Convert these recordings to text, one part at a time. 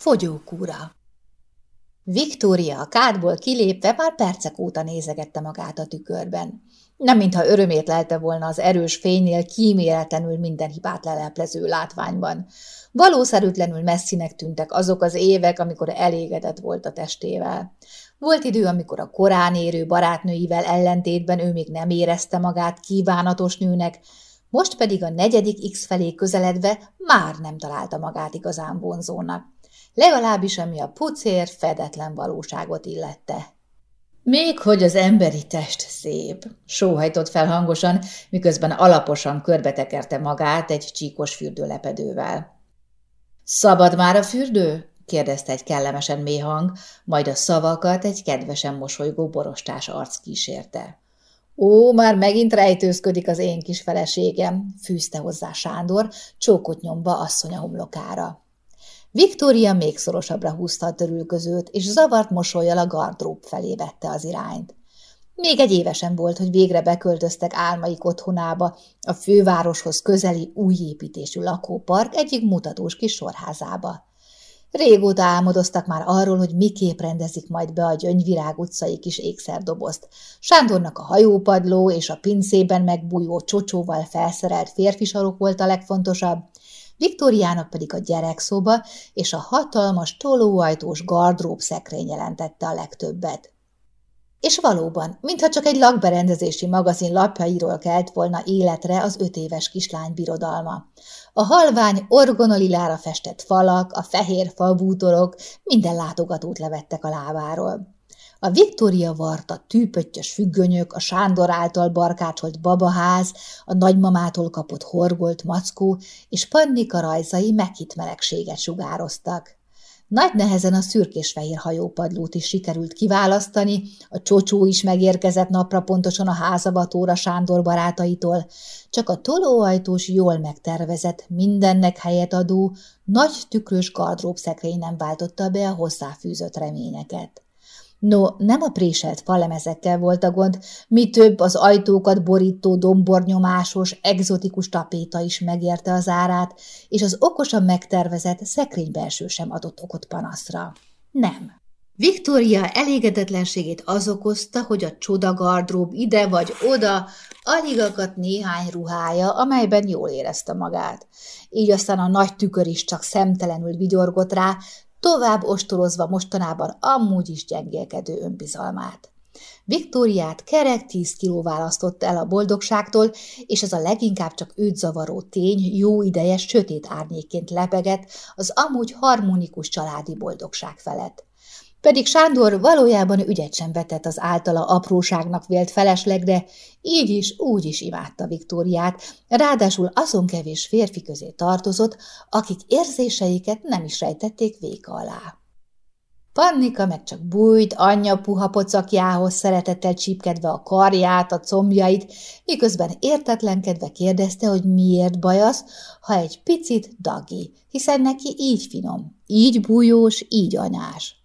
Fogyókúra Viktória a kádból kilépve már percek óta nézegette magát a tükörben. Nem mintha örömét lelte volna az erős fénynél kíméletlenül minden hibát leleplező látványban. Valószerűtlenül messzinek tűntek azok az évek, amikor elégedett volt a testével. Volt idő, amikor a korán érő barátnőivel ellentétben ő még nem érezte magát kívánatos nőnek, most pedig a negyedik X felé közeledve már nem találta magát igazán vonzónak legalábbis ami a pucér fedetlen valóságot illette. Még hogy az emberi test szép, sóhajtott fel hangosan, miközben alaposan körbetekerte magát egy csíkos fürdőlepedővel. Szabad már a fürdő? kérdezte egy kellemesen mély hang, majd a szavakat egy kedvesen mosolygó borostás arc kísérte. Ó, már megint rejtőzködik az én kis feleségem, fűzte hozzá Sándor, csókot nyomva asszony a homlokára. Viktória még szorosabbra húzta a törülközőt, és zavart mosolyjal a gardrób felé vette az irányt. Még egy évesen volt, hogy végre beköltöztek álmaik otthonába, a fővároshoz közeli új építésű lakópark egyik mutatós kis sorházába. Régóta álmodoztak már arról, hogy miképp rendezik majd be a Gyöngyvirág utcai kis ékszerdobozt. Sándornak a hajópadló és a pincében megbújó csocsóval felszerelt férfi sarok volt a legfontosabb, Viktoriának pedig a gyerekszoba és a hatalmas tolóajtós gardrób szekrény jelentette a legtöbbet. És valóban, mintha csak egy lakberendezési magazin lapjairól kelt volna életre az öt éves kislány birodalma. A halvány orgonalilára festett falak, a fehér falbútorok minden látogatót levettek a lábáról. A Viktória varta tűpöttyös függönyök, a Sándor által barkácsolt babaház, a nagymamától kapott horgolt mackó és Pannika rajzai meghitt melegséget sugároztak. Nagy nehezen a szürkés-fehér hajópadlót is sikerült kiválasztani, a csocsó is megérkezett napra pontosan a házavatóra Sándor barátaitól, csak a tolóajtós jól megtervezett, mindennek helyet adó, nagy tükrös gardróbszekrény nem váltotta be a hozzáfűzött reményeket. No, nem a préselt falemezekkel volt a gond, mi több az ajtókat borító dombornyomásos, egzotikus tapéta is megérte az árát, és az okosan megtervezett szekrénybelső sem adott okot panaszra. Nem. Viktória elégedetlenségét az okozta, hogy a csoda gardrób ide vagy oda alig akadt néhány ruhája, amelyben jól érezte magát. Így aztán a nagy tükör is csak szemtelenül vigyorgott rá, tovább ostorozva mostanában amúgy is gyengélkedő önbizalmát. Viktóriát kerek 10 kiló választott el a boldogságtól, és ez a leginkább csak őt zavaró tény jó ideje sötét árnyékként lebegett az amúgy harmonikus családi boldogság felett. Pedig Sándor valójában ügyet sem vetett az általa apróságnak vélt feleslegre, így is, úgy is imádta Viktóriát, ráadásul azon kevés férfi közé tartozott, akik érzéseiket nem is rejtették véka alá. Pannika meg csak bújt anyja puha pocakjához szeretettel csípkedve a karját, a combjait, miközben értetlenkedve kérdezte, hogy miért bajasz, ha egy picit dagi, hiszen neki így finom, így bújós, így anyás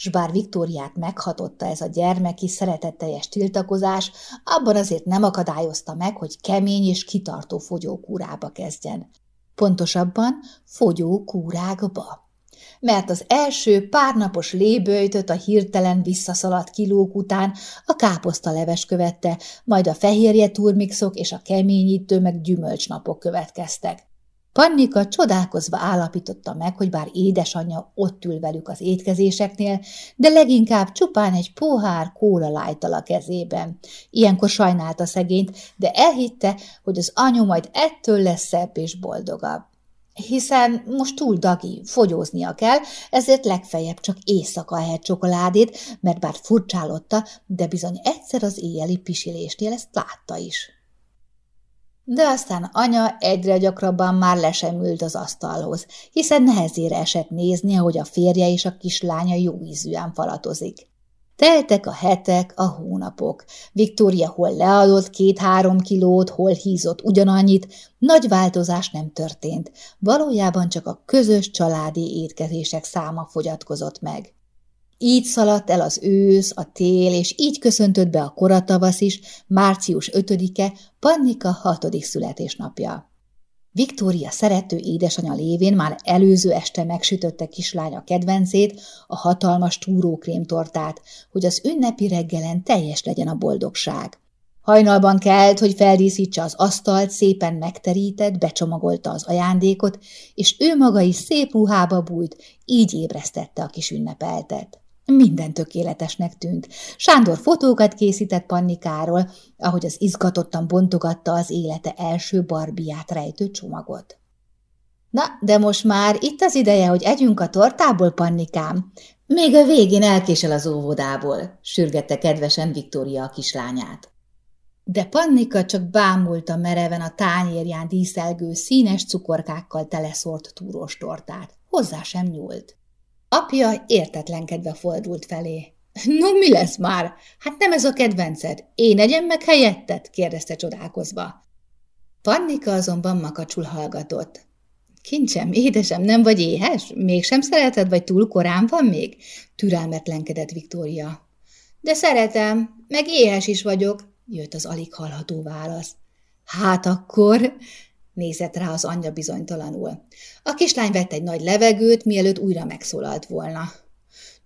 s bár Viktóriát meghatotta ez a gyermeki, szeretetteljes tiltakozás, abban azért nem akadályozta meg, hogy kemény és kitartó fogyókúrába kezdjen. Pontosabban fogyókúrákba. Mert az első párnapos léböjtöt a hirtelen visszaszaladt kilók után a káposzta leves követte, majd a fehérje turmixok és a keményítő meg gyümölcsnapok következtek. Pannika csodálkozva állapította meg, hogy bár édesanyja ott ül velük az étkezéseknél, de leginkább csupán egy pohár kóla lájtal a kezében. Ilyenkor sajnálta szegényt, de elhitte, hogy az anyu majd ettől lesz szebb és boldogabb. Hiszen most túl dagi, fogyóznia kell, ezért legfeljebb csak éjszaka ehet csokoládét, mert bár furcsálotta, de bizony egyszer az éjjeli pisilésnél ezt látta is de aztán anya egyre gyakrabban már le az asztalhoz, hiszen nehezére esett nézni, ahogy a férje és a kislánya jó ízűen falatozik. Teltek a hetek, a hónapok. Viktória hol leadott két-három kilót, hol hízott ugyanannyit, nagy változás nem történt. Valójában csak a közös családi étkezések száma fogyatkozott meg. Így szaladt el az ősz, a tél, és így köszöntött be a koratavasz is, március 5-e, Pannika hatodik születésnapja. Viktória szerető édesanyja lévén már előző este megsütötte kislánya kedvencét, a hatalmas túrókrémtortát, hogy az ünnepi reggelen teljes legyen a boldogság. Hajnalban kelt, hogy feldíszítse az asztalt, szépen megterített, becsomagolta az ajándékot, és ő maga is szép ruhába bújt, így ébresztette a kis ünnepeltet. Minden tökéletesnek tűnt. Sándor fotókat készített Pannikáról, ahogy az izgatottan bontogatta az élete első barbiát rejtő csomagot. Na, de most már itt az ideje, hogy együnk a tortából, Pannikám. Még a végén elkésel az óvodából, sürgette kedvesen Viktória a kislányát. De Pannika csak bámulta mereven a tányérján díszelgő színes cukorkákkal teleszort túrós tortát. Hozzá sem nyúlt. Apja értetlenkedve fordult felé. No, mi lesz már? Hát nem ez a kedvenced. Én egyem meg helyettet? kérdezte csodálkozva. Pannika azonban makacsul hallgatott. Kincsem, édesem, nem vagy éhes? Mégsem szereted, vagy túl korán van még? Türelmetlenkedett Viktória. De szeretem, meg éhes is vagyok, jött az alig hallható válasz. Hát akkor, nézett rá az anyja bizonytalanul. A kislány vett egy nagy levegőt, mielőtt újra megszólalt volna.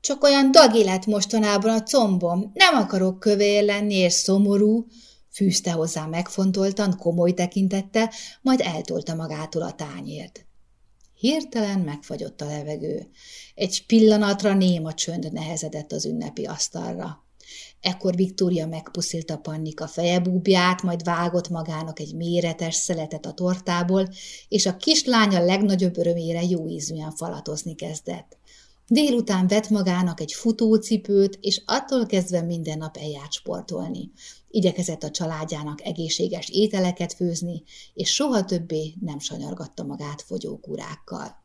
Csak olyan dagi lett mostanában a combom, nem akarok kövér lenni és szomorú, fűzte hozzá megfontoltan, komoly tekintette, majd eltolta magától a tányért. Hirtelen megfagyott a levegő. Egy pillanatra néma csönd nehezedett az ünnepi asztalra. Ekkor Viktória megpuszilta Pannika fejebúbját, majd vágott magának egy méretes szeletet a tortából, és a kislánya legnagyobb örömére jó ízűen falatozni kezdett. Délután vett magának egy futócipőt, és attól kezdve minden nap eljárt sportolni. Igyekezett a családjának egészséges ételeket főzni, és soha többé nem sanyargatta magát fogyókúrákkal.